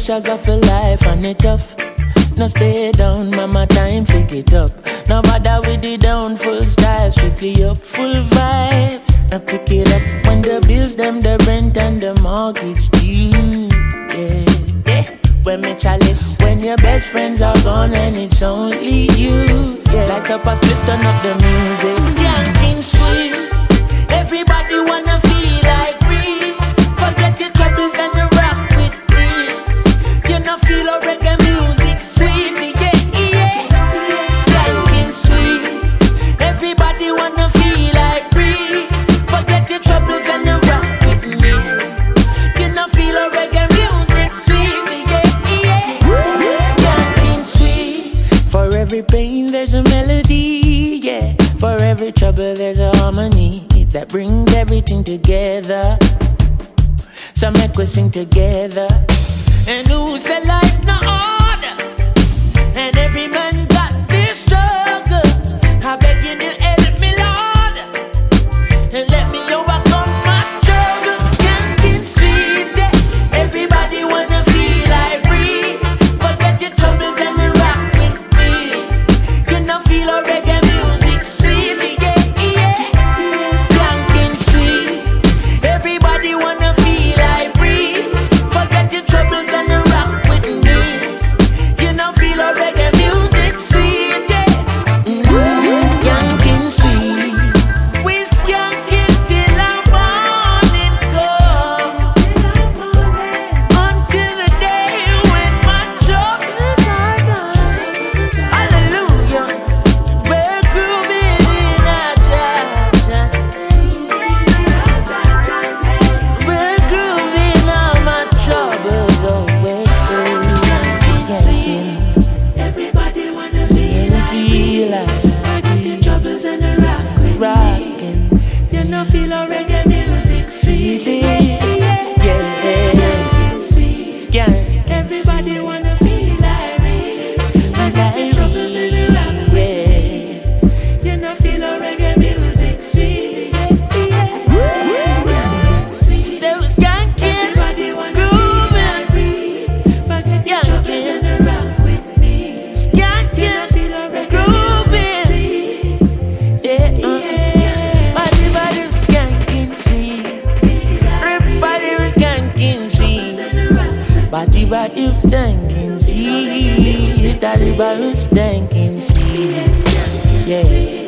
pressures of a life and it tough. No stay down, mama time pick it up. No bother with the down, full style, strictly up, full vibes. I pick it up when the bills, them the rent and the mortgage due. Yeah, yeah. When me chalice, when your best friends are gone and it's only you. Yeah, like a split, turn up the music. Yeah. every pain, there's a melody, yeah. For every trouble, there's a harmony that brings everything together. So make we sing together. And who said life not hard? And every you feel our reggae music sweetly. Yeah, yeah. Skank, skank, skank. Everybody Daddy Baruch, the barrel. Yeah.